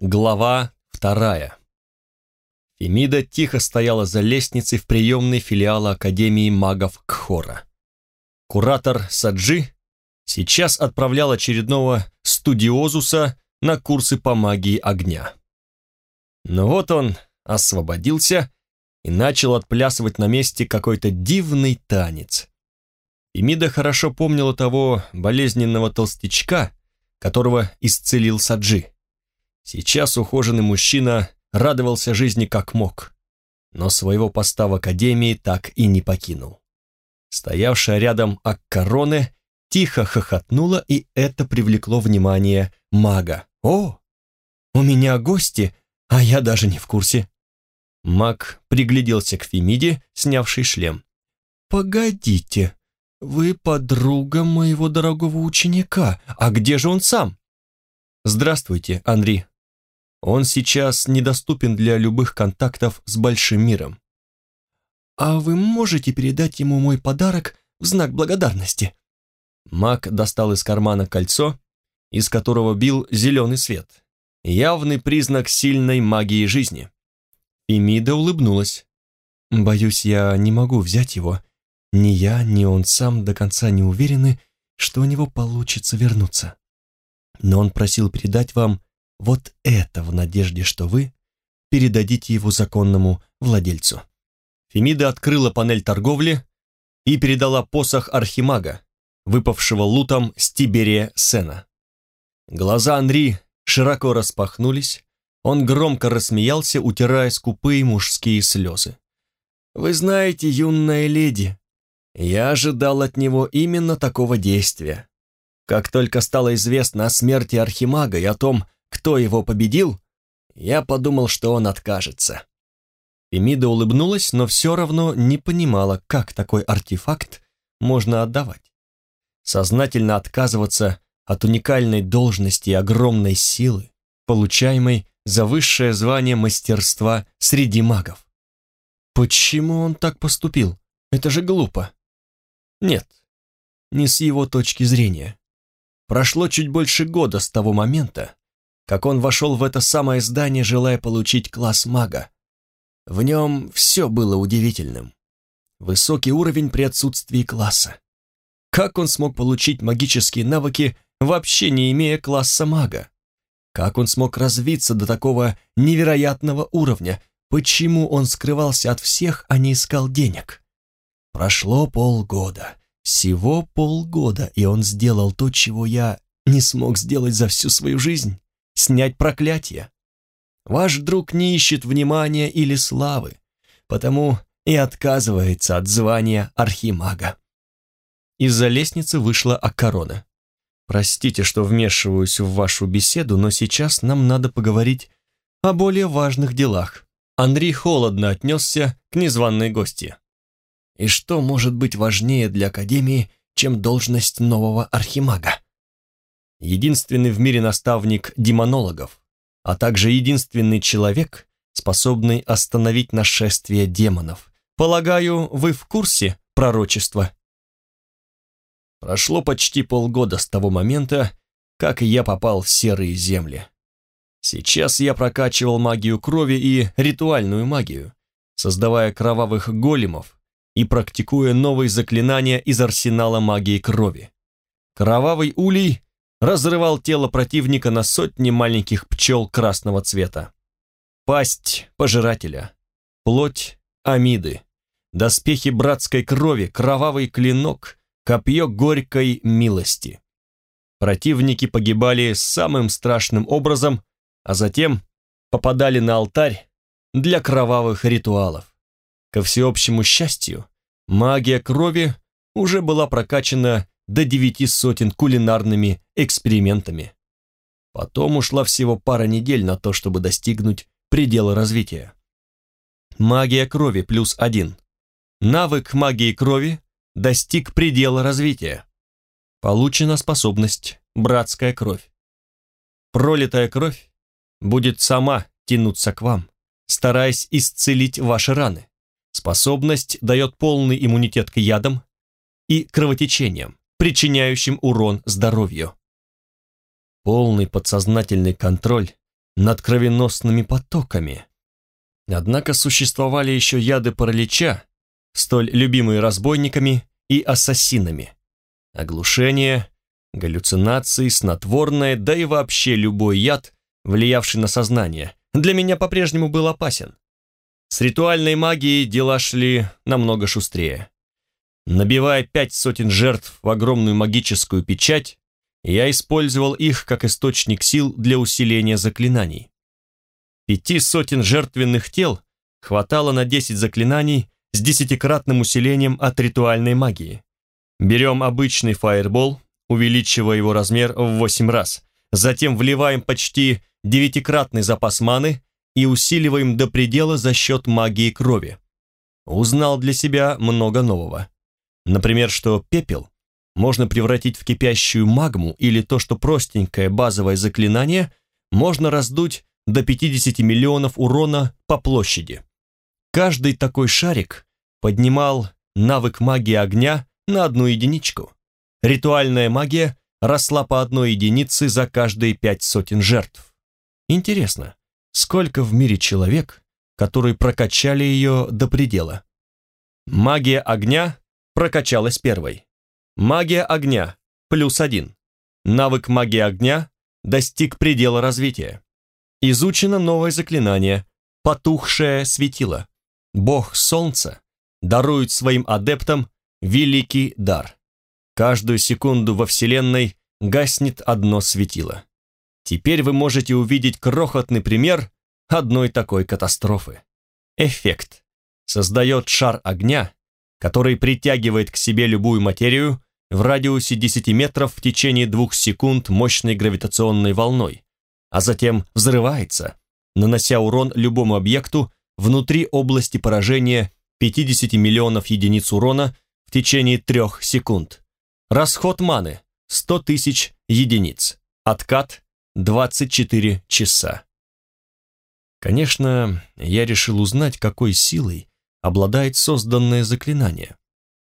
Глава вторая. Фемида тихо стояла за лестницей в приемной филиала Академии магов Кхора. Куратор Саджи сейчас отправлял очередного студиозуса на курсы по магии огня. Но вот он освободился и начал отплясывать на месте какой-то дивный танец. Фемида хорошо помнила того болезненного толстячка, которого исцелил Саджи. Сейчас ухоженный мужчина радовался жизни как мог, но своего поста в академии так и не покинул. Стоявшая рядом Аккароне тихо хохотнула, и это привлекло внимание мага. «О, у меня гости, а я даже не в курсе». Маг пригляделся к Фемиде, снявший шлем. «Погодите, вы подруга моего дорогого ученика, а где же он сам?» «Здравствуйте, Андрей», он сейчас недоступен для любых контактов с большим миром. А вы можете передать ему мой подарок в знак благодарности? Мак достал из кармана кольцо, из которого бил зеленый свет. Явный признак сильной магии жизни. Эмида улыбнулась. «Боюсь, я не могу взять его. Ни я, ни он сам до конца не уверены, что у него получится вернуться. Но он просил передать вам вот это в надежде, что вы передадите его законному владельцу. Фемида открыла панель торговли и передала посох архимага, выпавшего лутом с Тиберия Сена. Глаза Анри широко распахнулись, он громко рассмеялся, утирая скупые мужские слезы. «Вы знаете, юная леди, я ожидал от него именно такого действия. Как только стало известно о смерти Архимага и о том, кто его победил, я подумал, что он откажется. Эмида улыбнулась, но все равно не понимала, как такой артефакт можно отдавать. Сознательно отказываться от уникальной должности и огромной силы, получаемой за высшее звание мастерства среди магов. Почему он так поступил? Это же глупо. Нет, не с его точки зрения. Прошло чуть больше года с того момента, как он вошел в это самое здание, желая получить класс мага. В нем все было удивительным. Высокий уровень при отсутствии класса. Как он смог получить магические навыки, вообще не имея класса мага? Как он смог развиться до такого невероятного уровня? Почему он скрывался от всех, а не искал денег? Прошло полгода. Всего полгода, и он сделал то, чего я не смог сделать за всю свою жизнь снять проклятие. Ваш друг не ищет внимания или славы, потому и отказывается от звания архимага. Из-за лестницы вышла Акарона. «Простите, что вмешиваюсь в вашу беседу, но сейчас нам надо поговорить о более важных делах». Андрей холодно отнесся к незваной гости. «И что может быть важнее для Академии, чем должность нового архимага?» Единственный в мире наставник демонологов, а также единственный человек, способный остановить нашествие демонов. Полагаю, вы в курсе пророчества? Прошло почти полгода с того момента, как я попал в серые земли. Сейчас я прокачивал магию крови и ритуальную магию, создавая кровавых големов и практикуя новые заклинания из арсенала магии крови. Кровавый улей разрывал тело противника на сотни маленьких пчел красного цвета. Пасть пожирателя, плоть амиды, доспехи братской крови, кровавый клинок, копье горькой милости. Противники погибали самым страшным образом, а затем попадали на алтарь для кровавых ритуалов. Ко всеобщему счастью, магия крови уже была прокачана до девяти сотен кулинарными экспериментами. Потом ушла всего пара недель на то, чтобы достигнуть предела развития. Магия крови плюс один. Навык магии крови достиг предела развития. Получена способность «Братская кровь». Пролитая кровь будет сама тянуться к вам, стараясь исцелить ваши раны. Способность дает полный иммунитет к ядам и кровотечениям причиняющим урон здоровью. Полный подсознательный контроль над кровеносными потоками. Однако существовали еще яды паралича, столь любимые разбойниками и ассасинами. Оглушение, галлюцинации, снотворное, да и вообще любой яд, влиявший на сознание, для меня по-прежнему был опасен. С ритуальной магией дела шли намного шустрее. Набивая пять сотен жертв в огромную магическую печать, я использовал их как источник сил для усиления заклинаний. Пяти сотен жертвенных тел хватало на десять заклинаний с десятикратным усилением от ритуальной магии. Берем обычный фаербол, увеличивая его размер в восемь раз, затем вливаем почти девятикратный запас маны и усиливаем до предела за счет магии крови. Узнал для себя много нового. Например, что пепел можно превратить в кипящую магму или то, что простенькое базовое заклинание можно раздуть до 50 миллионов урона по площади. Каждый такой шарик поднимал навык магии огня на одну единичку. Ритуальная магия росла по одной единице за каждые пять сотен жертв. Интересно, сколько в мире человек, которые прокачали ее до предела? Магия огня прокачалась первой. Магия огня – плюс один. Навык магии огня достиг предела развития. Изучено новое заклинание – потухшее светило. Бог Солнца дарует своим адептам великий дар. Каждую секунду во Вселенной гаснет одно светило. Теперь вы можете увидеть крохотный пример одной такой катастрофы. Эффект. Создает шар огня, который притягивает к себе любую материю в радиусе 10 метров в течение двух секунд мощной гравитационной волной, а затем взрывается, нанося урон любому объекту внутри области поражения 50 миллионов единиц урона в течение трех секунд. Расход маны 100 тысяч единиц. Откат 24 часа. Конечно, я решил узнать, какой силой обладает созданное заклинание.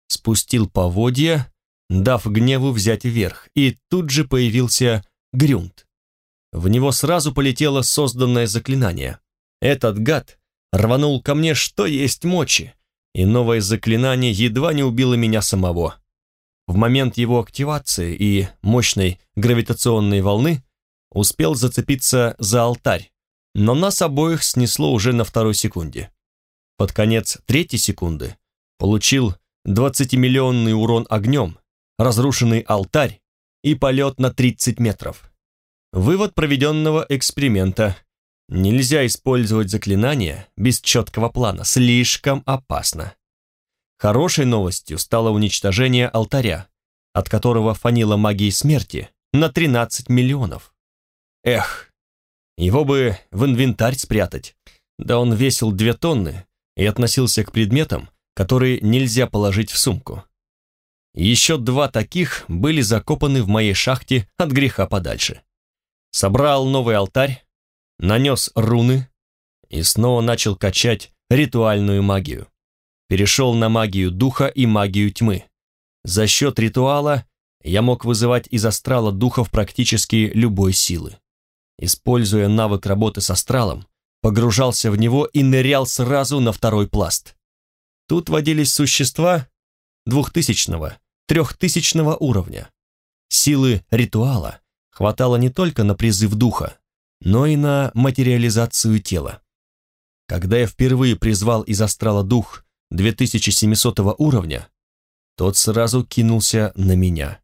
Спустил поводья, дав гневу взять вверх, и тут же появился Грюнд. В него сразу полетело созданное заклинание. Этот гад рванул ко мне, что есть мочи, и новое заклинание едва не убило меня самого. В момент его активации и мощной гравитационной волны успел зацепиться за алтарь, но нас обоих снесло уже на второй секунде. Под конец третьей секунды получил 20-миллионный урон огнем, разрушенный алтарь и полет на 30 метров. Вывод проведенного эксперимента. Нельзя использовать заклинания без четкого плана, слишком опасно. Хорошей новостью стало уничтожение алтаря, от которого фанила магии смерти на 13 миллионов. Эх, его бы в инвентарь спрятать. Да он весил две тонны, и относился к предметам, которые нельзя положить в сумку. Еще два таких были закопаны в моей шахте от греха подальше. Собрал новый алтарь, нанес руны и снова начал качать ритуальную магию. Перешел на магию духа и магию тьмы. За счет ритуала я мог вызывать из астрала духов практически любой силы. Используя навык работы с астралом, погружался в него и нырял сразу на второй пласт. Тут водились существа двухтысячного, трехтысячного уровня. Силы ритуала хватало не только на призыв духа, но и на материализацию тела. Когда я впервые призвал из астрала дух 2700 уровня, тот сразу кинулся на меня.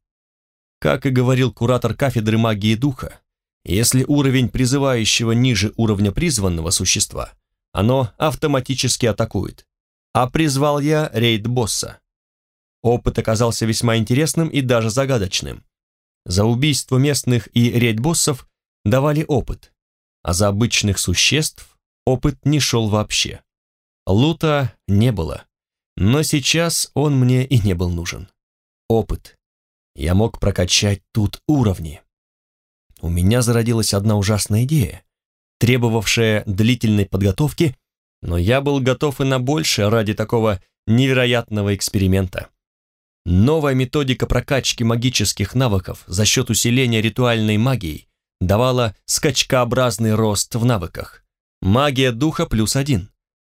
Как и говорил куратор кафедры магии духа, если уровень призывающего ниже уровня призванного существа, оно автоматически атакует. А призвал я рейд-босса. Опыт оказался весьма интересным и даже загадочным. За убийство местных и рейд-боссов давали опыт, а за обычных существ опыт не шел вообще. Лута не было, но сейчас он мне и не был нужен. Опыт. Я мог прокачать тут уровни у меня зародилась одна ужасная идея, требовавшая длительной подготовки, но я был готов и на большее ради такого невероятного эксперимента. Новая методика прокачки магических навыков за счет усиления ритуальной магией давала скачкообразный рост в навыках. Магия духа плюс один.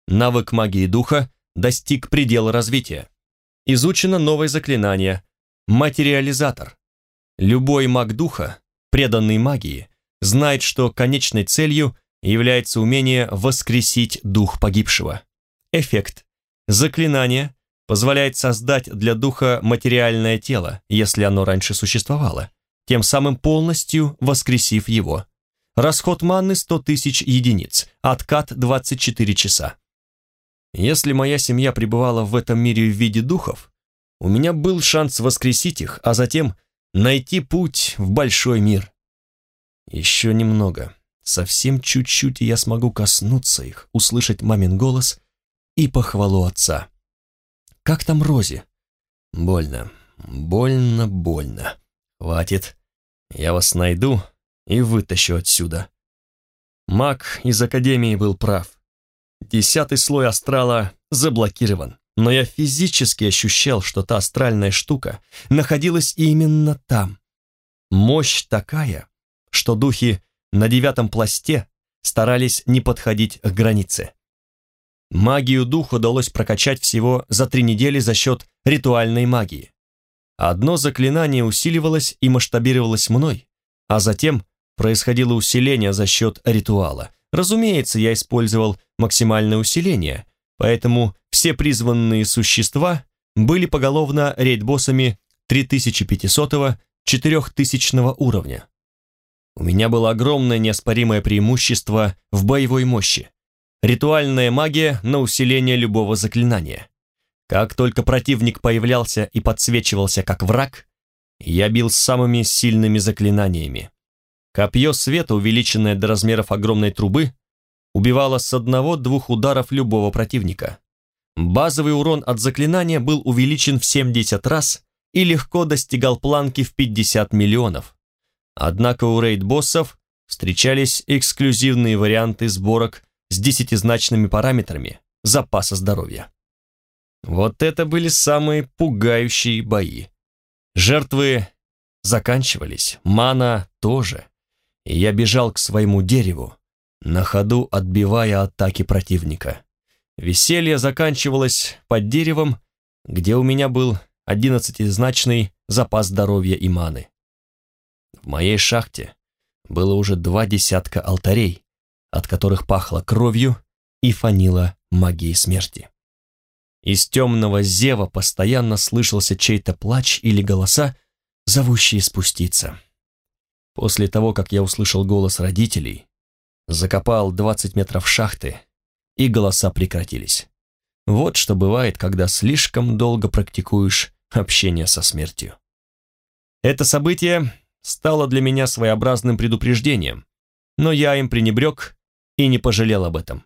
Навык магии духа достиг предела развития. Изучено новое заклинание «Материализатор». Любой маг духа, преданный магии, знает, что конечной целью является умение воскресить дух погибшего. Эффект. Заклинание позволяет создать для духа материальное тело, если оно раньше существовало, тем самым полностью воскресив его. Расход маны 100 тысяч единиц, откат 24 часа. Если моя семья пребывала в этом мире в виде духов, у меня был шанс воскресить их, а затем найти путь в большой мир. Еще немного, совсем чуть-чуть, и я смогу коснуться их, услышать мамин голос и похвалу отца. Как там Рози? Больно, больно, больно. Хватит. Я вас найду и вытащу отсюда. Маг из Академии был прав. Десятый слой астрала заблокирован, но я физически ощущал, что та астральная штука находилась именно там. Мощь такая, что духи на девятом пласте старались не подходить к границе. Магию дух удалось прокачать всего за три недели за счет ритуальной магии. Одно заклинание усиливалось и масштабировалось мной, а затем происходило усиление за счет ритуала. Разумеется, я использовал максимальное усиление, поэтому все призванные существа были поголовно рейд-боссами 3500-4000 уровня. У меня было огромное неоспоримое преимущество в боевой мощи. Ритуальная магия на усиление любого заклинания. Как только противник появлялся и подсвечивался как враг, я бил самыми сильными заклинаниями. Копье света, увеличенное до размеров огромной трубы, убивало с одного-двух ударов любого противника. Базовый урон от заклинания был увеличен в 70 раз и легко достигал планки в 50 миллионов. Однако у рейд-боссов встречались эксклюзивные варианты сборок с десятизначными параметрами запаса здоровья. Вот это были самые пугающие бои. Жертвы заканчивались, мана тоже я бежал к своему дереву, на ходу отбивая атаки противника. Веселье заканчивалось под деревом, где у меня был одиннадцатизначный запас здоровья и маны. В моей шахте было уже два десятка алтарей, от которых пахло кровью и фанило магией смерти. Из темного зева постоянно слышался чей-то плач или голоса, зовущие спуститься. После того, как я услышал голос родителей, закопал 20 метров шахты, и голоса прекратились. Вот что бывает, когда слишком долго практикуешь общение со смертью. Это событие стало для меня своеобразным предупреждением, но я им пренебрег и не пожалел об этом.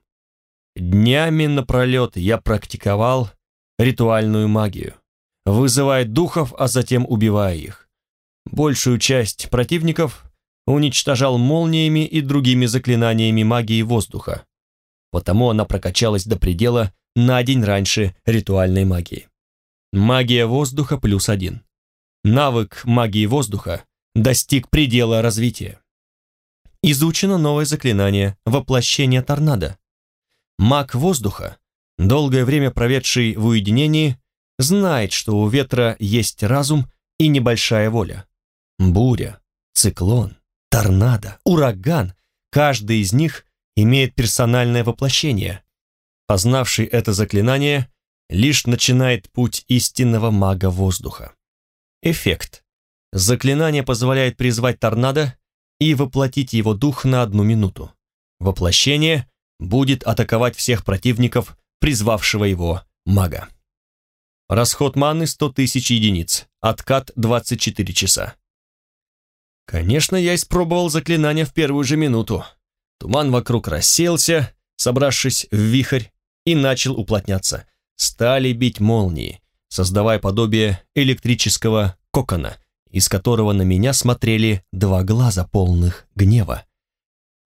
Днями напролет я практиковал ритуальную магию, вызывая духов, а затем убивая их. Большую часть противников уничтожал молниями и другими заклинаниями магии воздуха. Потому она прокачалась до предела на день раньше ритуальной магии. Магия воздуха плюс один. Навык магии воздуха достиг предела развития. Изучено новое заклинание «Воплощение торнадо». Маг воздуха, долгое время проведший в уединении, знает, что у ветра есть разум и небольшая воля. Буря, циклон, торнадо, ураган – каждый из них имеет персональное воплощение. Познавший это заклинание лишь начинает путь истинного мага воздуха. Эффект. Заклинание позволяет призвать торнадо и воплотить его дух на одну минуту. Воплощение будет атаковать всех противников, призвавшего его мага. Расход маны 100 тысяч единиц, откат 24 часа. Конечно, я испробовал заклинание в первую же минуту. Туман вокруг рассеялся, собравшись в вихрь, и начал уплотняться. Стали бить молнии, создавая подобие электрического кокона, из которого на меня смотрели два глаза полных гнева.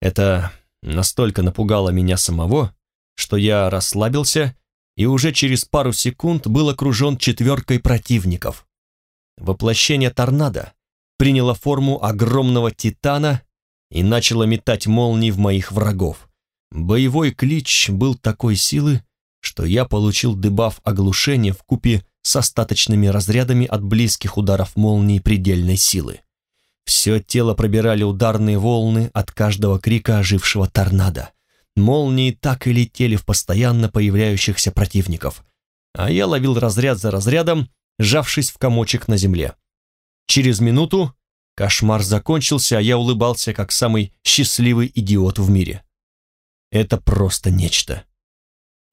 Это настолько напугало меня самого, что я расслабился и уже через пару секунд был окружен четверкой противников. Воплощение торнадо приняло форму огромного титана и начало метать молнии в моих врагов. Боевой клич был такой силы, что я получил дебаф оглушения в купе с остаточными разрядами от близких ударов молнии предельной силы. Все тело пробирали ударные волны от каждого крика ожившего торнадо. Молнии так и летели в постоянно появляющихся противников, а я ловил разряд за разрядом, сжавшись в комочек на земле. Через минуту кошмар закончился, а я улыбался, как самый счастливый идиот в мире. Это просто нечто.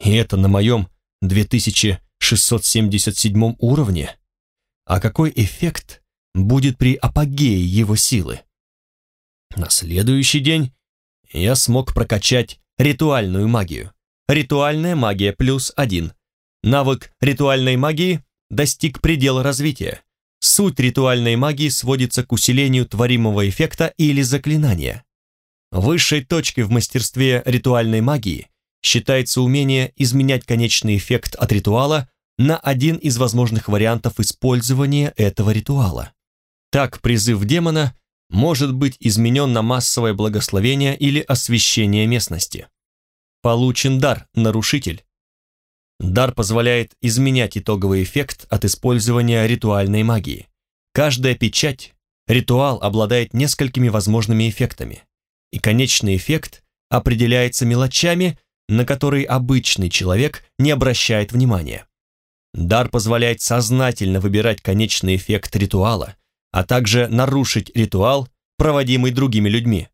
И это на моем 2677 уровне. А какой эффект будет при апогее его силы? На следующий день я смог прокачать ритуальную магию. Ритуальная магия плюс один. Навык ритуальной магии достиг предела развития. Суть ритуальной магии сводится к усилению творимого эффекта или заклинания. Высшей точкой в мастерстве ритуальной магии считается умение изменять конечный эффект от ритуала на один из возможных вариантов использования этого ритуала. Так призыв демона может быть изменен на массовое благословение или освещение местности. Получен дар «Нарушитель». Дар позволяет изменять итоговый эффект от использования ритуальной магии. Каждая печать, ритуал обладает несколькими возможными эффектами, и конечный эффект определяется мелочами, на которые обычный человек не обращает внимания. Дар позволяет сознательно выбирать конечный эффект ритуала, а также нарушить ритуал, проводимый другими людьми.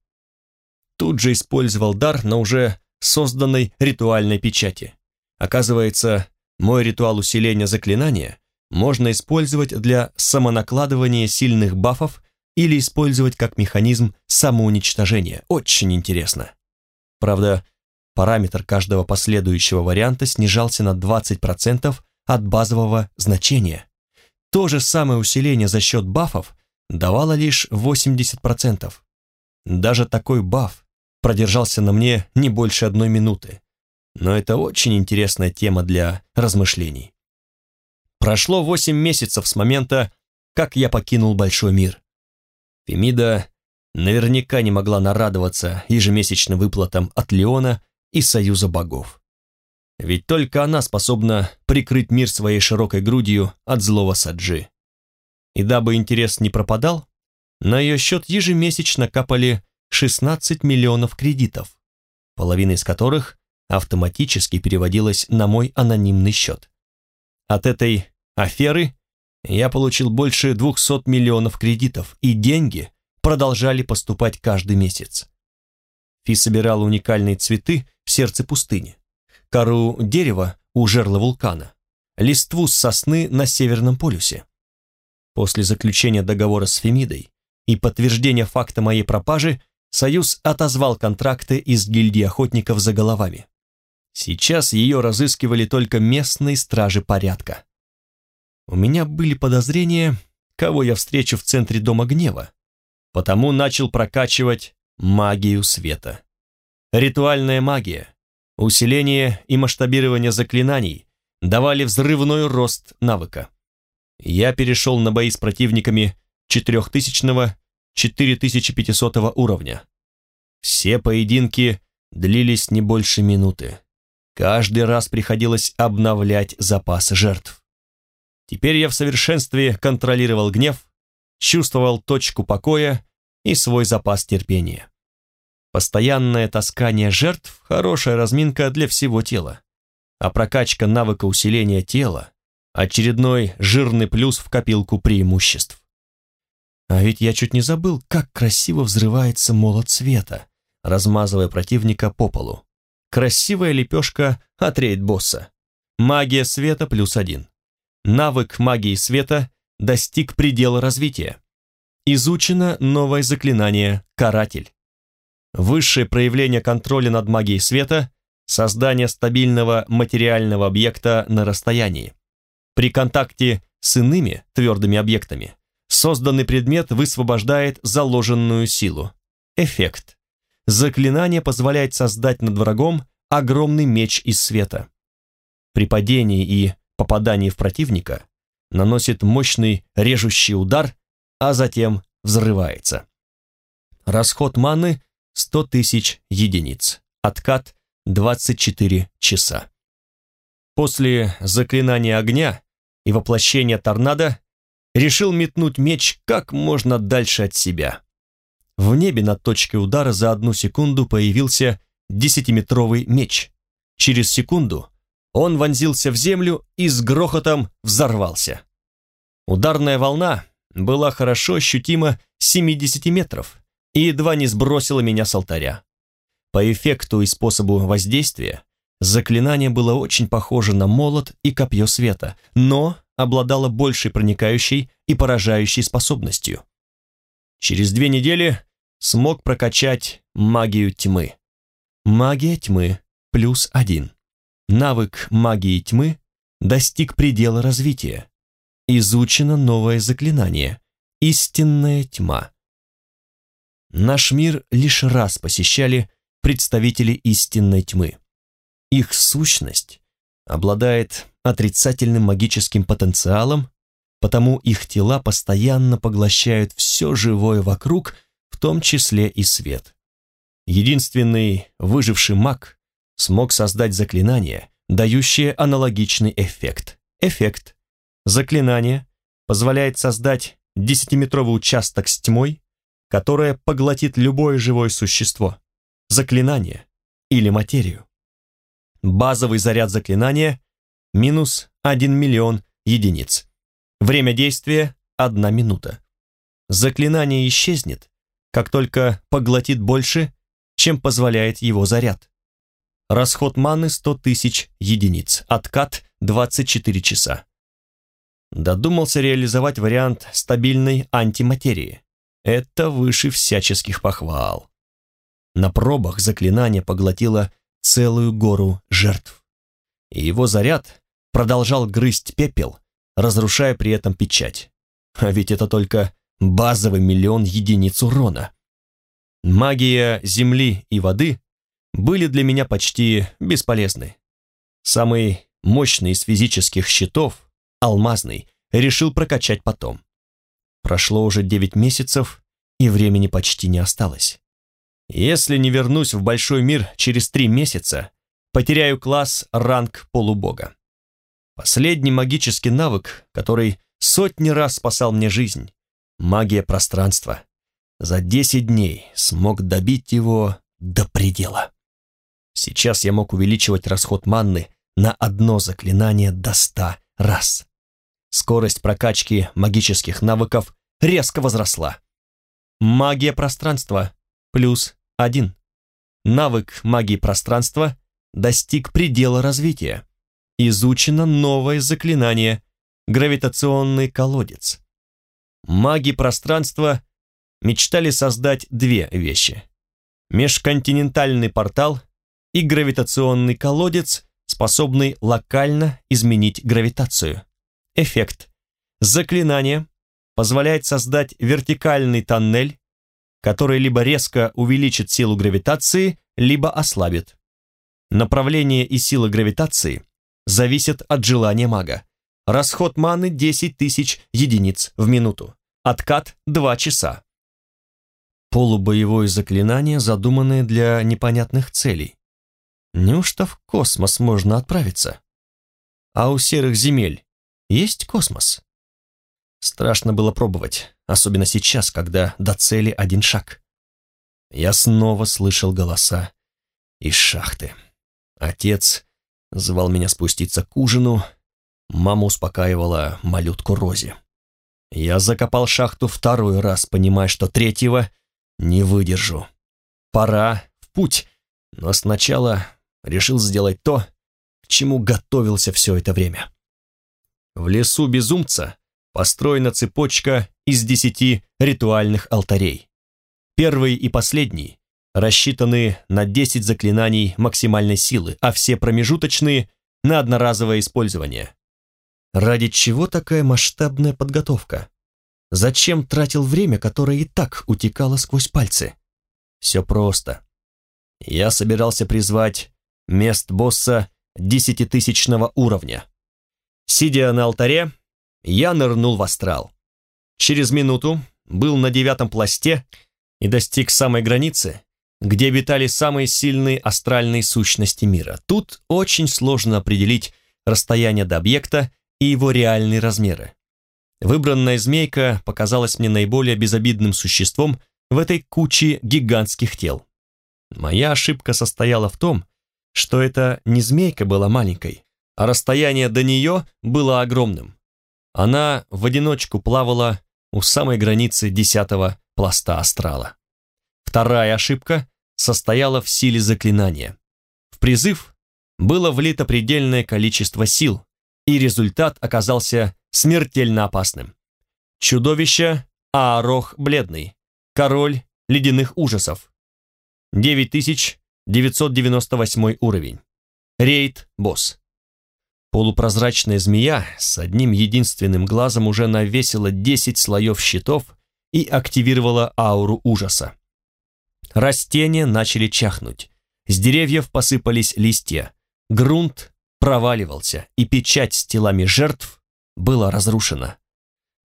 Тут же использовал дар на уже созданной ритуальной печати. Оказывается, мой ритуал усиления заклинания можно использовать для самонакладывания сильных бафов или использовать как механизм самоуничтожения. Очень интересно. Правда, параметр каждого последующего варианта снижался на 20% от базового значения. То же самое усиление за счет бафов давало лишь 80%. Даже такой баф продержался на мне не больше одной минуты. Но это очень интересная тема для размышлений. Прошло 8 месяцев с момента, как я покинул большой мир. Фемида наверняка не могла нарадоваться ежемесячным выплатам от Леона и Союза богов. Ведь только она способна прикрыть мир своей широкой грудью от злого Саджи. И дабы интерес не пропадал, на ее счет ежемесячно капали 16 миллионов кредитов, половина из которых автоматически переводилась на мой анонимный счет. От этой аферы я получил больше 200 миллионов кредитов, и деньги продолжали поступать каждый месяц. Фи собирала уникальные цветы в сердце пустыни, кору дерева у жерла вулкана, листву с сосны на Северном полюсе. После заключения договора с Фемидой и подтверждения факта моей пропажи Союз отозвал контракты из гильдии охотников за головами. Сейчас ее разыскивали только местные стражи порядка. У меня были подозрения, кого я встречу в центре Дома Гнева, потому начал прокачивать магию света. Ритуальная магия, усиление и масштабирование заклинаний давали взрывной рост навыка. Я перешел на бои с противниками 4000-4500 уровня. Все поединки длились не больше минуты. Каждый раз приходилось обновлять запас жертв. Теперь я в совершенстве контролировал гнев, чувствовал точку покоя и свой запас терпения. Постоянное таскание жертв – хорошая разминка для всего тела. А прокачка навыка усиления тела – очередной жирный плюс в копилку преимуществ. А ведь я чуть не забыл, как красиво взрывается молот света, размазывая противника по полу. Красивая лепешка от рейд-босса. Магия света плюс один. Навык магии света достиг предела развития. Изучено новое заклинание «Каратель». Высшее проявление контроля над магией света – создание стабильного материального объекта на расстоянии. При контакте с иными твердыми объектами созданный предмет высвобождает заложенную силу. Эффект. Заклинание позволяет создать над врагом огромный меч из света. При падении и попадании в противника наносит мощный режущий удар, а затем взрывается. Расход маны 100 тысяч единиц. Откат 24 часа. После заклинания огня и воплощения торнадо решил метнуть меч как можно дальше от себя. В небе над точкой удара за одну секунду появился десятиметровый меч. Через секунду он вонзился в землю и с грохотом взорвался. Ударная волна была хорошо ощутима с 70 метров и едва не сбросила меня с алтаря. По эффекту и способу воздействия заклинание было очень похоже на молот и копье света, но обладало большей проникающей и поражающей способностью. Через две недели смог прокачать магию тьмы. Магия тьмы плюс один. Навык магии тьмы достиг предела развития. Изучено новое заклинание – истинная тьма. Наш мир лишь раз посещали представители истинной тьмы. Их сущность обладает отрицательным магическим потенциалом, потому их тела постоянно поглощают все живое вокруг, в том числе и свет. Единственный выживший маг смог создать заклинание, дающее аналогичный эффект. Эффект. Заклинание позволяет создать десятиметровый участок с тьмой, которая поглотит любое живое существо, заклинание или материю. Базовый заряд заклинания – минус 1 миллион единиц. Время действия – 1 минута. Заклинание исчезнет, как только поглотит больше, чем позволяет его заряд. Расход маны 100 тысяч единиц, откат 24 часа. Додумался реализовать вариант стабильной антиматерии. Это выше всяческих похвал. На пробах заклинание поглотило целую гору жертв. И его заряд продолжал грызть пепел, разрушая при этом печать. А ведь это только базовый миллион единиц урона. Магия земли и воды были для меня почти бесполезны. Самый мощный из физических щитов, алмазный, решил прокачать потом. Прошло уже девять месяцев, и времени почти не осталось. Если не вернусь в большой мир через три месяца, потеряю класс ранг полубога. Последний магический навык, который сотни раз спасал мне жизнь — магия пространства. За десять дней смог добить его до предела. Сейчас я мог увеличивать расход манны на одно заклинание до ста раз. Скорость прокачки магических навыков резко возросла. Магия пространства плюс один. Навык магии пространства достиг предела развития. Изучено новое заклинание «Гравитационный колодец». Маги пространства мечтали создать две вещи. Межконтинентальный портал и гравитационный колодец, способный локально изменить гравитацию. Эффект. Заклинание позволяет создать вертикальный тоннель, который либо резко увеличит силу гравитации, либо ослабит. Направление и сила гравитации зависят от желания мага. Расход маны 10 тысяч единиц в минуту. Откат 2 часа. Полубоевое заклинание, задуманное для непонятных целей. Неужто в космос можно отправиться? А у серых земель есть космос? Страшно было пробовать, особенно сейчас, когда до цели один шаг. Я снова слышал голоса из шахты. Отец звал меня спуститься к ужину, мама успокаивала малютку Рози. Я закопал шахту второй раз, понимая, что третьего не выдержу. Пора в путь, но сначала решил сделать то, к чему готовился все это время. В лесу безумца построена цепочка из десяти ритуальных алтарей. Первый и последний рассчитаны на 10 заклинаний максимальной силы, а все промежуточные – на одноразовое использование. Ради чего такая масштабная подготовка? Зачем тратил время, которое и так утекало сквозь пальцы? Все просто. Я собирался призвать мест босса десятитысячного уровня. Сидя на алтаре, я нырнул в астрал. Через минуту был на девятом пласте и достиг самой границы, где обитали самые сильные астральные сущности мира. Тут очень сложно определить расстояние до объекта и его реальные размеры. Выбранная змейка показалась мне наиболее безобидным существом в этой куче гигантских тел. Моя ошибка состояла в том, что эта не змейка была маленькой, а расстояние до нее было огромным. Она в одиночку плавала у самой границы десятого пласта астрала. Вторая ошибка состояла в силе заклинания. В призыв было влито предельное количество сил, и результат оказался смертельно опасным. Чудовище Аарох Бледный, король ледяных ужасов. 9998 уровень. Рейд босс. Полупрозрачная змея с одним единственным глазом уже навесила 10 слоев щитов и активировала ауру ужаса. Растения начали чахнуть. С деревьев посыпались листья. Грунт проваливался, и печать с телами жертв была разрушена.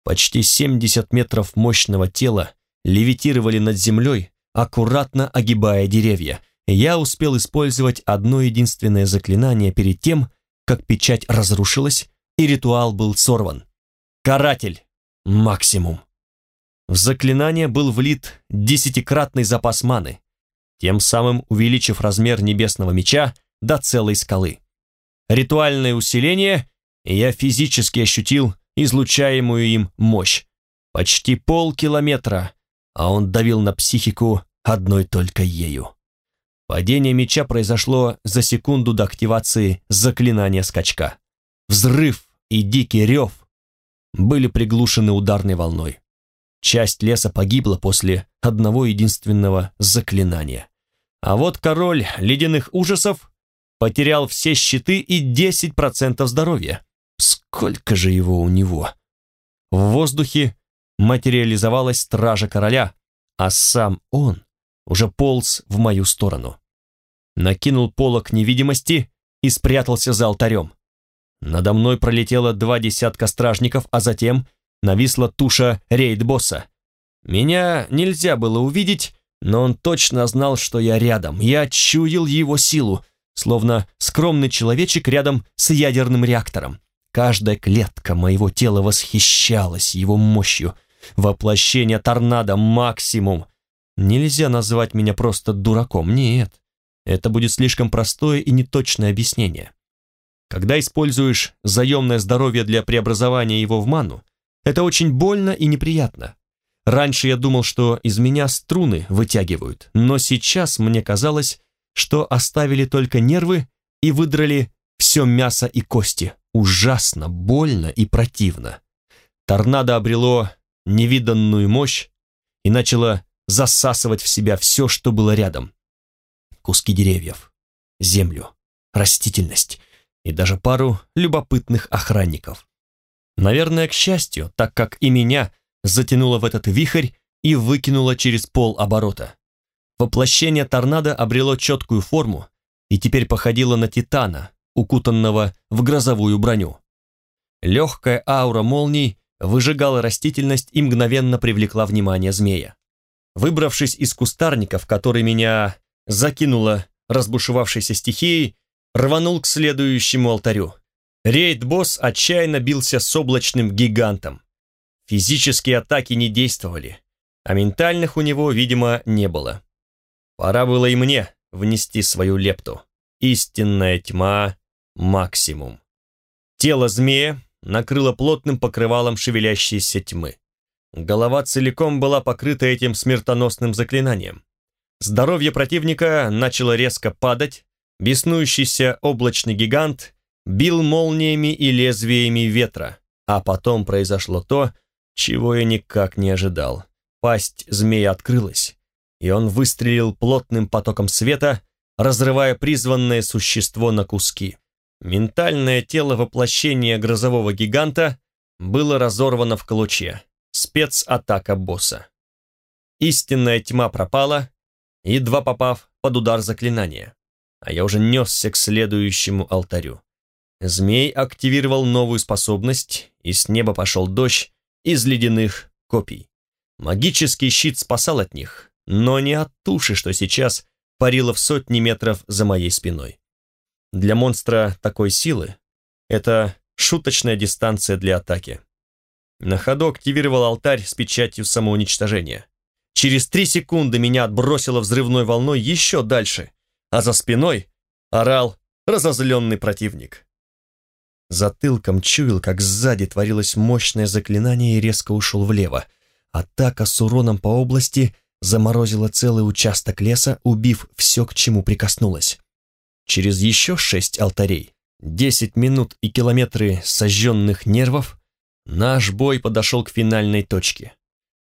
Почти 70 метров мощного тела левитировали над землей, аккуратно огибая деревья. Я успел использовать одно единственное заклинание перед тем, как печать разрушилась, и ритуал был сорван. Каратель. Максимум. В заклинание был влит десятикратный запас маны, тем самым увеличив размер небесного меча до целой скалы. Ритуальное усиление, я физически ощутил излучаемую им мощь. Почти полкилометра, а он давил на психику одной только ею. Падение меча произошло за секунду до активации заклинания скачка. Взрыв и дикий рев были приглушены ударной волной. Часть леса погибла после одного единственного заклинания. А вот король ледяных ужасов потерял все щиты и 10% здоровья. Сколько же его у него? В воздухе материализовалась стража короля, а сам он уже полз в мою сторону. Накинул полок невидимости и спрятался за алтарем. Надо мной пролетело два десятка стражников, а затем нависла туша рейд-босса. Меня нельзя было увидеть, но он точно знал, что я рядом. Я чуял его силу, словно скромный человечек рядом с ядерным реактором. Каждая клетка моего тела восхищалась его мощью. Воплощение торнадо максимум. Нельзя назвать меня просто дураком, нет. Это будет слишком простое и неточное объяснение. Когда используешь заемное здоровье для преобразования его в ману, это очень больно и неприятно. Раньше я думал, что из меня струны вытягивают, но сейчас мне казалось, что оставили только нервы и выдрали все мясо и кости. Ужасно, больно и противно. Торнадо обрело невиданную мощь и начало засасывать в себя все, что было рядом. Куски деревьев, землю, растительность и даже пару любопытных охранников. Наверное, к счастью, так как и меня затянуло в этот вихрь и выкинуло через пол оборота. Воплощение торнадо обрело четкую форму и теперь походило на титана, укутанного в грозовую броню. Легкая аура молний выжигала растительность и мгновенно привлекла внимание змея. Выбравшись из кустарника, в который меня закинуло разбушевавшейся стихией, рванул к следующему алтарю. Рейд-босс отчаянно бился с облачным гигантом. Физические атаки не действовали, а ментальных у него, видимо, не было. Пора было и мне внести свою лепту. Истинная тьма — максимум. Тело змея накрыло плотным покрывалом шевелящейся тьмы. Голова целиком была покрыта этим смертоносным заклинанием. Здоровье противника начало резко падать, беснующийся облачный гигант бил молниями и лезвиями ветра, а потом произошло то, чего я никак не ожидал. Пасть змея открылась, и он выстрелил плотным потоком света, разрывая призванное существо на куски. Ментальное тело воплощения грозового гиганта было разорвано в клочья. Спецатака босса. Истинная тьма пропала, едва попав под удар заклинания. А я уже несся к следующему алтарю. Змей активировал новую способность, и с неба пошел дождь из ледяных копий. Магический щит спасал от них, но не от туши, что сейчас парила в сотни метров за моей спиной. Для монстра такой силы это шуточная дистанция для атаки. На ходу активировал алтарь с печатью самоуничтожения. Через три секунды меня отбросило взрывной волной еще дальше, а за спиной орал разозленный противник. Затылком чуял, как сзади творилось мощное заклинание и резко ушел влево. Атака с уроном по области заморозила целый участок леса, убив все, к чему прикоснулась. Через еще шесть алтарей, десять минут и километры сожженных нервов, наш бой подошел к финальной точке.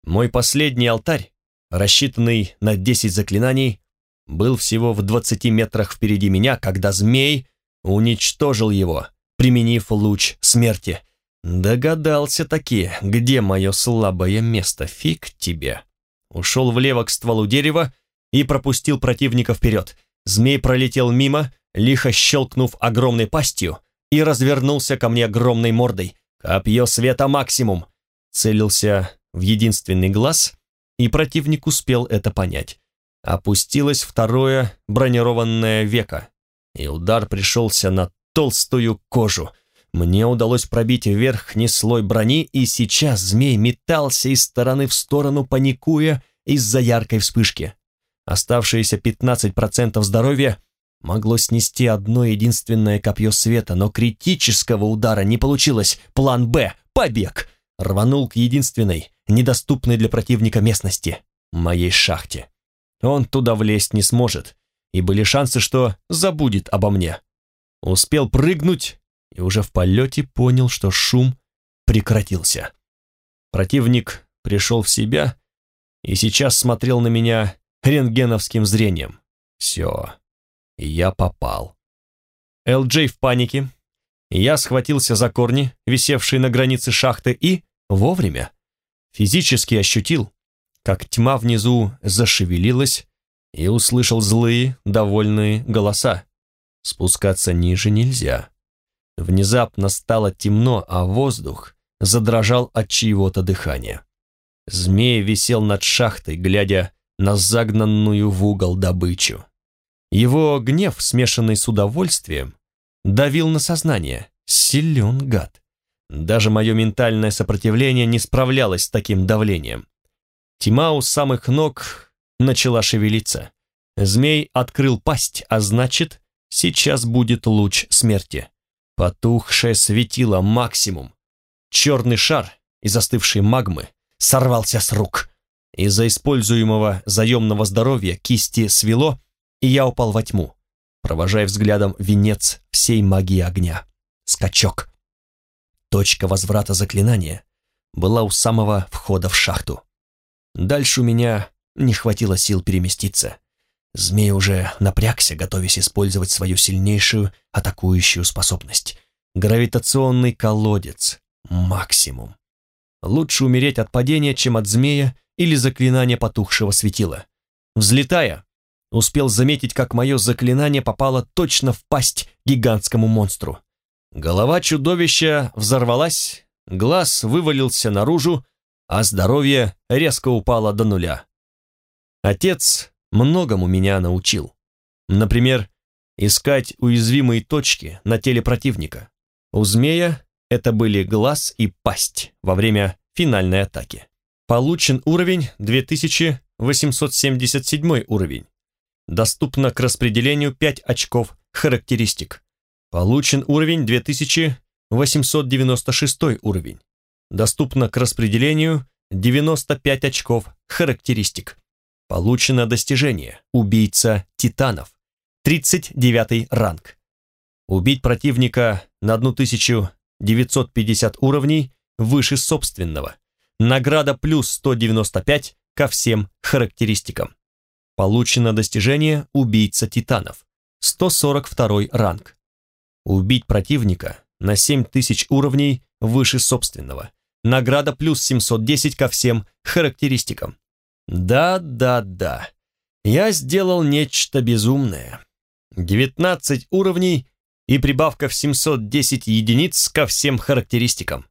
Мой последний алтарь, рассчитанный на десять заклинаний, был всего в двадцати метрах впереди меня, когда змей уничтожил его, применив луч смерти. Догадался таки, где мое слабое место, фиг тебе. Ушел влево к стволу дерева и пропустил противника вперед. Змей пролетел мимо, лихо щелкнув огромной пастью, и развернулся ко мне огромной мордой. Копье света максимум. Целился в единственный глаз, и противник успел это понять. Опустилось второе бронированное веко, и удар пришелся на толстую кожу. Мне удалось пробить верхний слой брони, и сейчас змей метался из стороны в сторону, паникуя из-за яркой вспышки. Оставшиеся 15% здоровья могло снести одно единственное копье света, но критического удара не получилось. План «Б» — побег! Рванул к единственной, недоступной для противника местности — моей шахте. Он туда влезть не сможет, и были шансы, что забудет обо мне. Успел прыгнуть и уже в полете понял, что шум прекратился. Противник пришел в себя и сейчас смотрел на меня рентгеновским зрением. Все, я попал. Эл-Джей в панике. Я схватился за корни, висевшие на границе шахты, и вовремя физически ощутил, как тьма внизу зашевелилась, и услышал злые, довольные голоса. Спускаться ниже нельзя. Внезапно стало темно, а воздух задрожал от чьего-то дыхания. Змей висел над шахтой, глядя на загнанную в угол добычу. Его гнев, смешанный с удовольствием, давил на сознание. Силен гад. Даже мое ментальное сопротивление не справлялось с таким давлением. Тьма у самых ног начала шевелиться. Змей открыл пасть, а значит, Сейчас будет луч смерти. Потухшее светило максимум. Черный шар из застывшей магмы сорвался с рук. Из-за используемого заемного здоровья кисти свело, и я упал во тьму, провожая взглядом венец всей магии огня. Скачок. Точка возврата заклинания была у самого входа в шахту. Дальше у меня не хватило сил переместиться. Змей уже напрягся, готовясь использовать свою сильнейшую атакующую способность. Гравитационный колодец. Максимум. Лучше умереть от падения, чем от змея или заклинания потухшего светила. Взлетая, успел заметить, как мое заклинание попало точно в пасть гигантскому монстру. Голова чудовища взорвалась, глаз вывалился наружу, а здоровье резко упало до нуля. Отец многому меня научил. Например, искать уязвимые точки на теле противника. У змея это были глаз и пасть во время финальной атаки. Получен уровень 2877 уровень. Доступно к распределению 5 очков характеристик. Получен уровень 2896 уровень. Доступно к распределению 95 очков характеристик. Получено достижение «Убийца титанов». 39 ранг. Убить противника на 1950 уровней выше собственного. Награда плюс 195 ко всем характеристикам. Получено достижение «Убийца титанов». 142 ранг. Убить противника на 7000 уровней выше собственного. Награда плюс 710 ко всем характеристикам. Да-да-да, я сделал нечто безумное. 19 уровней и прибавка в 710 единиц ко всем характеристикам.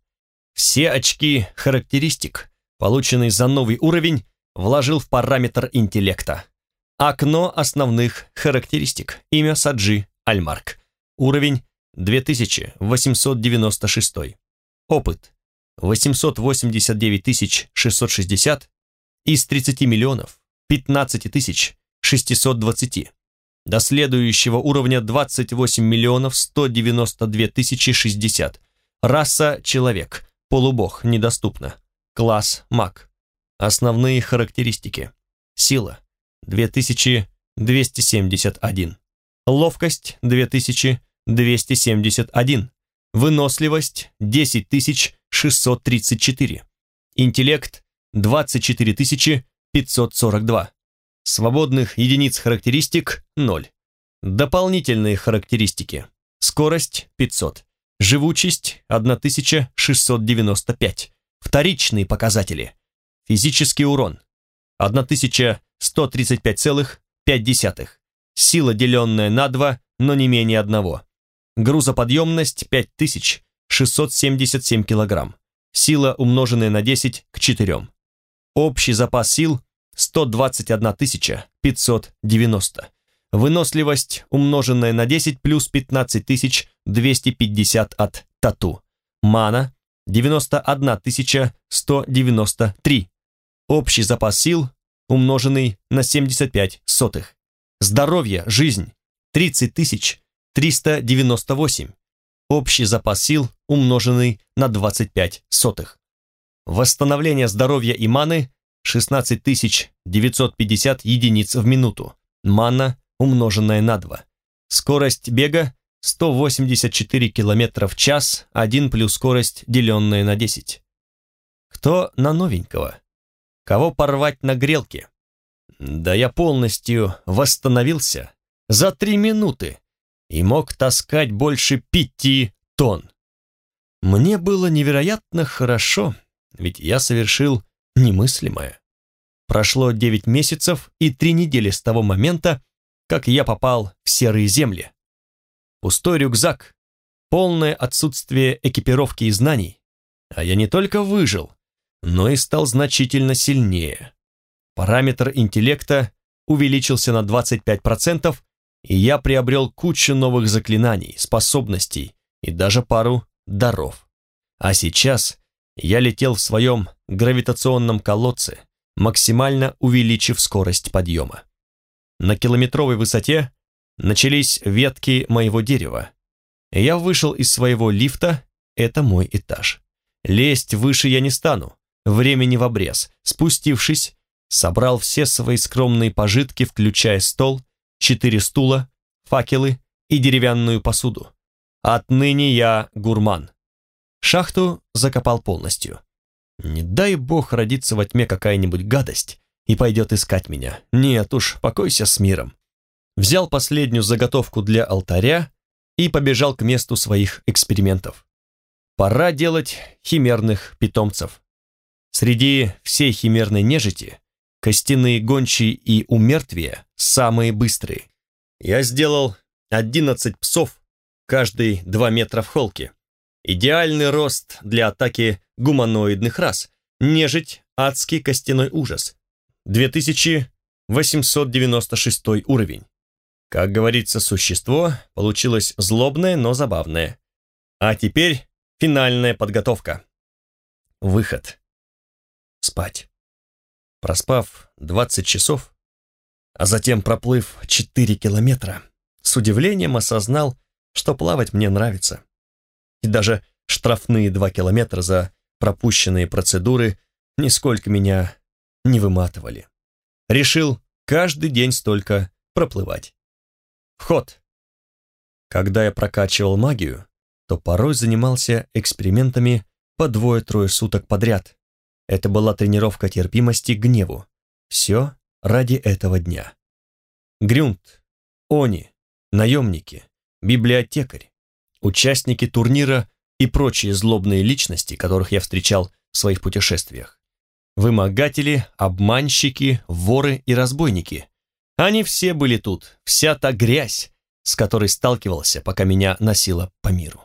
Все очки характеристик, полученные за новый уровень, вложил в параметр интеллекта. Окно основных характеристик. Имя Саджи Альмарк. Уровень 2896. Опыт 889 660 из 30 миллионов 15 620. До следующего уровня 28 миллионов 192 тысячи 60. Раса – человек. Полубог. Недоступна. Класс – маг. Основные характеристики. Сила – 2271. Ловкость – 2271. Выносливость – 10634. Интеллект – 24542. Свободных единиц характеристик – 0. Дополнительные характеристики. Скорость – 500. Живучесть – 1695. Вторичные показатели. Физический урон – 1135,5. Сила, деленная на 2, но не менее одного. Грузоподъемность – 5677 кг. Сила, умноженная на 10 к 4. Общий запас сил 121 590. Выносливость, умноженная на 10, плюс 15 250 от тату. Мана 91 193. Общий запас сил, умноженный на 75 сотых. Здоровье, жизнь 30 398. Общий запас сил, умноженный на 25 сотых. Восстановление здоровья и маны 16 950 единиц в минуту. Мана, умноженная на 2. Скорость бега 184 км в час, 1 плюс скорость, деленная на 10. Кто на новенького? Кого порвать на грелке? Да я полностью восстановился за три минуты и мог таскать больше пяти тонн. Мне было невероятно хорошо, ведь я совершил немыслимое. Прошло девять месяцев и три недели с того момента, как я попал в серые земли. Пустой рюкзак, полное отсутствие экипировки и знаний, а я не только выжил, но и стал значительно сильнее. Параметр интеллекта увеличился на 25%, и я приобрел кучу новых заклинаний, способностей и даже пару даров. А сейчас я летел в своем гравитационном колодце, максимально увеличив скорость подъема. На километровой высоте начались ветки моего дерева. Я вышел из своего лифта, это мой этаж. Лезть выше я не стану, времени в обрез. Спустившись, собрал все свои скромные пожитки, включая стол, четыре стула, факелы и деревянную посуду. Отныне я гурман. Шахту закопал полностью. Не дай бог родиться во тьме какая-нибудь гадость и пойдет искать меня. Нет уж, покойся с миром. Взял последнюю заготовку для алтаря и побежал к месту своих экспериментов. Пора делать химерных питомцев. Среди всей химерной нежити костяные гончие и умертвия самые быстрые. Я сделал 11 псов, каждый 2 метра в холке. Идеальный рост для атаки гуманоидных рас. Нежить – адский костяной ужас. 2896 уровень. Как говорится, существо получилось злобное, но забавное. А теперь финальная подготовка. Выход. Спать. Проспав 20 часов, а затем проплыв 4 километра, с удивлением осознал, что плавать мне нравится. И даже штрафные 2 километра за пропущенные процедуры нисколько меня не выматывали. Решил каждый день столько проплывать. Вход. Когда я прокачивал магию, то порой занимался экспериментами по двое-трое суток подряд. Это была тренировка терпимости к гневу. Все ради этого дня. Грюнт, Они, наемники, библиотекарь, участники турнира и прочие злобные личности, которых я встречал в своих путешествиях. Вымогатели, обманщики, воры и разбойники. Они все были тут, вся та грязь, с которой сталкивался, пока меня носило по миру.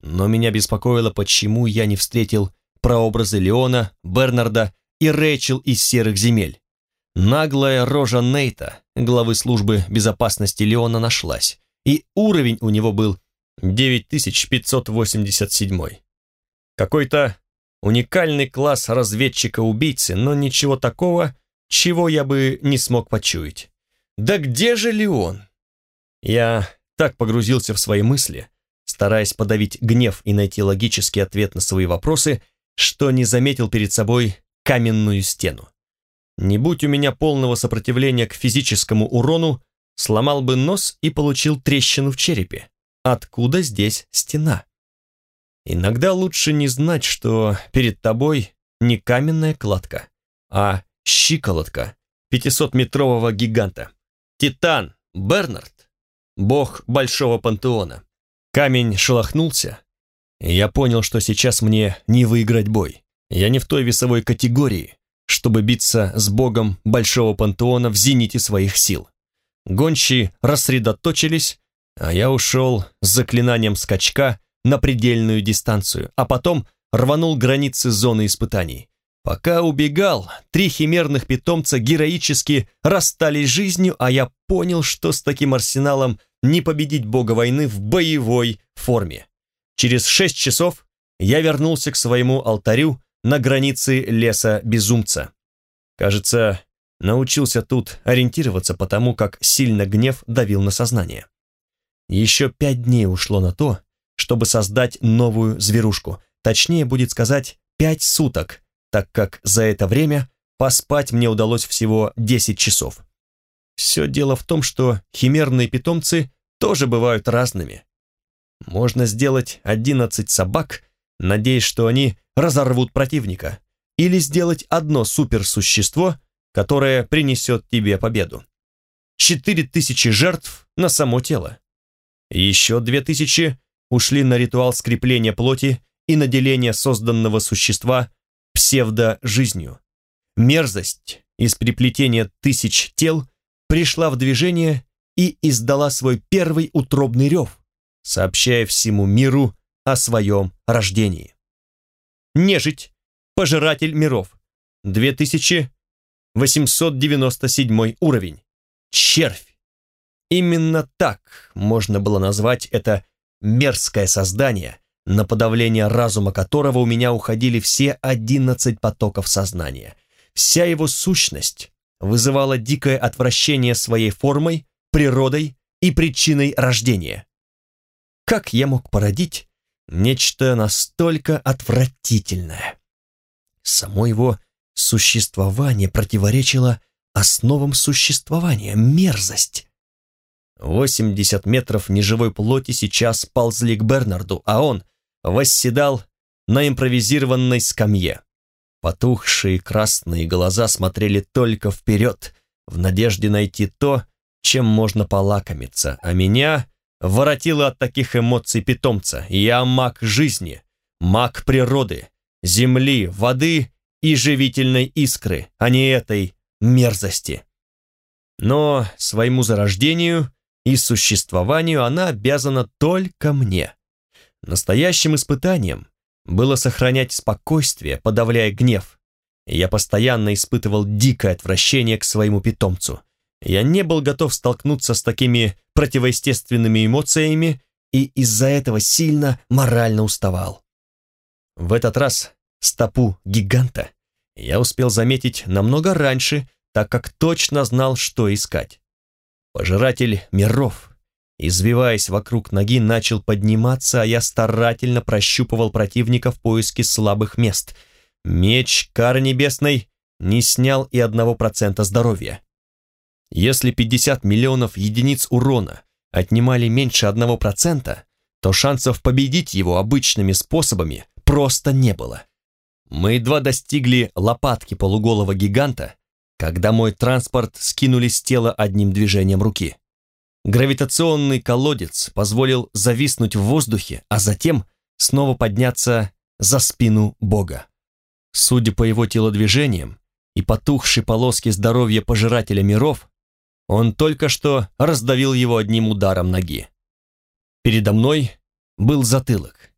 Но меня беспокоило, почему я не встретил прообразы Леона, Бернарда и Рэйчел из серых земель. Наглая рожа Нейта, главы службы безопасности Леона, нашлась, и уровень у него был 9587. Какой-то уникальный класс разведчика-убийцы, но ничего такого, чего я бы не смог почуять. Да где же Леон? Я так погрузился в свои мысли, стараясь подавить гнев и найти логический ответ на свои вопросы, что не заметил перед собой каменную стену. Не будь у меня полного сопротивления к физическому урону, сломал бы нос и получил трещину в черепе. Откуда здесь стена? Иногда лучше не знать, что перед тобой не каменная кладка, а щиколотка 500-метрового гиганта. Титан Бернард, бог большого пантеона. Камень шелохнулся, я понял, что сейчас мне не выиграть бой. Я не в той весовой категории, чтобы биться с богом большого пантеона в зените своих сил. Гончие рассредоточились, а я ушел с заклинанием скачка на предельную дистанцию, а потом рванул границы зоны испытаний. Пока убегал, три химерных питомца героически расстались жизнью, а я понял, что с таким арсеналом не победить бога войны в боевой форме. Через шесть часов я вернулся к своему алтарю на границе леса безумца. Кажется, научился тут ориентироваться потому, как сильно гнев давил на сознание. Еще пять дней ушло на то, чтобы создать новую зверушку. Точнее будет сказать, пять суток, так как за это время поспать мне удалось всего 10 часов. Все дело в том, что химерные питомцы тоже бывают разными. Можно сделать 11 собак, надеясь, что они разорвут противника, или сделать одно суперсущество, которое принесет тебе победу. 4000 жертв на само тело. Еще 2000 ушли на ритуал скрепления плоти и наделения созданного существа псевдо-жизнью. Мерзость из приплетения тысяч тел пришла в движение и издала свой первый утробный рев, сообщая всему миру о своем рождении. Нежить, пожиратель миров, 2897 уровень, червь. Именно так можно было назвать это мерзкое создание, на подавление разума которого у меня уходили все одиннадцать потоков сознания. Вся его сущность вызывала дикое отвращение своей формой, природой и причиной рождения. Как я мог породить нечто настолько отвратительное? Само его существование противоречило основам существования, мерзость. 80 метров неживой плоти сейчас ползли к Бернарду, а он восседал на импровизированной скамье. Потухшие красные глаза смотрели только вперед, в надежде найти то, чем можно полакомиться, а меня воротило от таких эмоций питомца. Я маг жизни, маг природы, земли, воды и живительной искры, а не этой мерзости. Но своему зарождению и существованию она обязана только мне. Настоящим испытанием было сохранять спокойствие, подавляя гнев. Я постоянно испытывал дикое отвращение к своему питомцу. Я не был готов столкнуться с такими противоестественными эмоциями и из-за этого сильно морально уставал. В этот раз стопу гиганта я успел заметить намного раньше, так как точно знал, что искать. Пожиратель миров, извиваясь вокруг ноги, начал подниматься, а я старательно прощупывал противника в поиске слабых мест. Меч кары небесной не снял и одного процента здоровья. Если 50 миллионов единиц урона отнимали меньше одного процента, то шансов победить его обычными способами просто не было. Мы едва достигли лопатки полуголого гиганта, когда мой транспорт скинули с тела одним движением руки. Гравитационный колодец позволил зависнуть в воздухе, а затем снова подняться за спину Бога. Судя по его телодвижениям и потухшей полоске здоровья пожирателя миров, он только что раздавил его одним ударом ноги. Передо мной был затылок.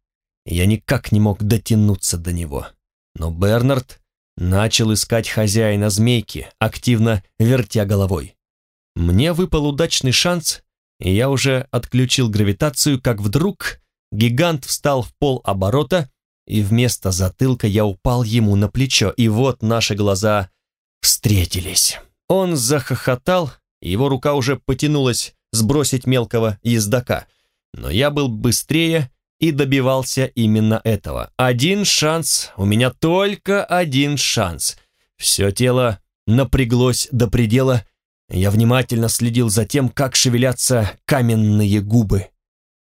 Я никак не мог дотянуться до него. Но Бернард Начал искать хозяина змейки, активно вертя головой. Мне выпал удачный шанс, и я уже отключил гравитацию, как вдруг гигант встал в пол оборота, и вместо затылка я упал ему на плечо, и вот наши глаза встретились. Он захохотал, его рука уже потянулась сбросить мелкого ездака, но я был быстрее и добивался именно этого. Один шанс, у меня только один шанс. Все тело напряглось до предела, я внимательно следил за тем, как шевелятся каменные губы.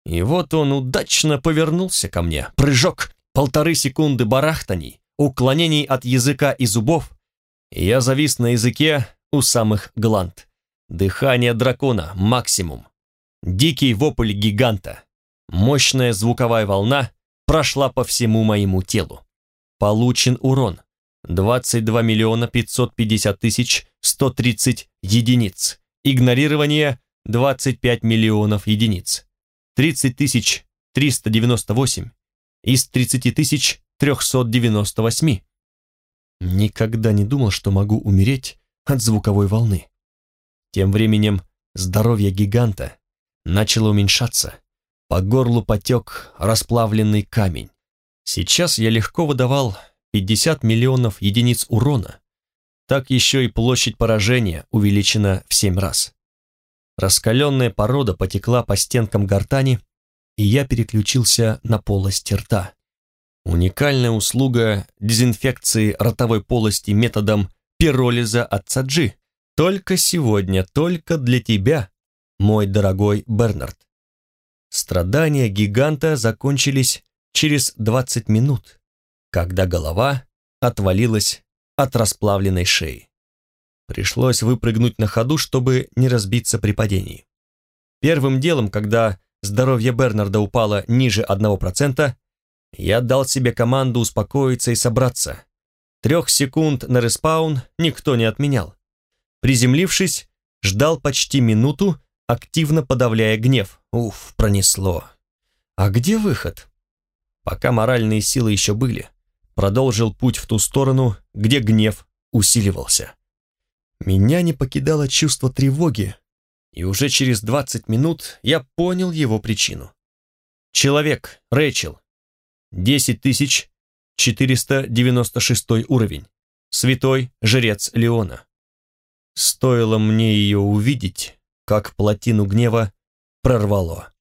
И вот он удачно повернулся ко мне. Прыжок, полторы секунды барахтаний, уклонений от языка и зубов. Я завис на языке у самых гланд. Дыхание дракона максимум. Дикий вопль гиганта. Мощная звуковая волна прошла по всему моему телу. Получен урон. 22 миллиона 550 тысяч 130 единиц. Игнорирование 25 миллионов единиц. 30 тысяч 398 из 30 тысяч 398. Никогда не думал, что могу умереть от звуковой волны. Тем временем здоровье гиганта начало уменьшаться. По горлу потек расплавленный камень. Сейчас я легко выдавал 50 миллионов единиц урона. Так еще и площадь поражения увеличена в 7 раз. Раскаленная порода потекла по стенкам гортани, и я переключился на полость рта. Уникальная услуга дезинфекции ротовой полости методом пиролиза от Саджи. Только сегодня, только для тебя, мой дорогой Бернард. Страдания гиганта закончились через 20 минут, когда голова отвалилась от расплавленной шеи. Пришлось выпрыгнуть на ходу, чтобы не разбиться при падении. Первым делом, когда здоровье Бернарда упало ниже 1%, я дал себе команду успокоиться и собраться. Трех секунд на респаун никто не отменял. Приземлившись, ждал почти минуту, активно подавляя гнев. Уф, пронесло. А где выход? Пока моральные силы еще были, продолжил путь в ту сторону, где гнев усиливался. Меня не покидало чувство тревоги, и уже через 20 минут я понял его причину. Человек, Рэйчел, 10496 уровень, святой жрец Леона. Стоило мне ее увидеть, как плотину гнева прорвало.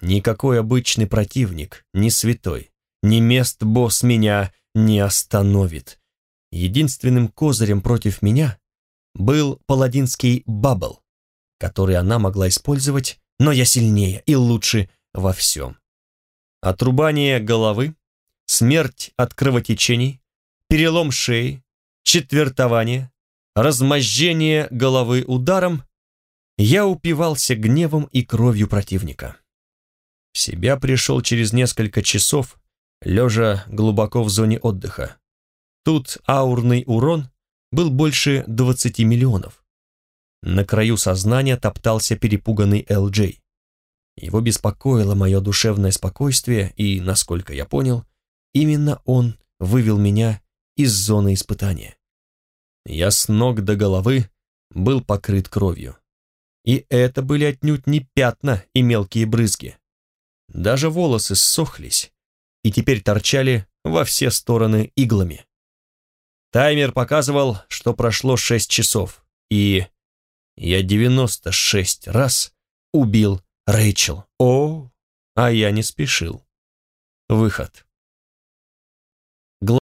Никакой обычный противник, ни святой, ни мест босс меня не остановит. Единственным козырем против меня был паладинский бабл, который она могла использовать, но я сильнее и лучше во всем. Отрубание головы, смерть от кровотечений, перелом шеи, четвертование, размозжение головы ударом, я упивался гневом и кровью противника. В себя пришел через несколько часов лежа глубоко в зоне отдыха. Тут аурный урон был больше 20 миллионов. На краю сознания топтался перепуганный Эл-Джей. Его беспокоило мое душевное спокойствие, и, насколько я понял, именно он вывел меня из зоны испытания. Я с ног до головы был покрыт кровью. И это были отнюдь не пятна и мелкие брызги. Даже волосы ссохлись, и теперь торчали во все стороны иглами. Таймер показывал, что прошло 6 часов, и я 96 раз убил Рэйчел. О, а я не спешил. Выход.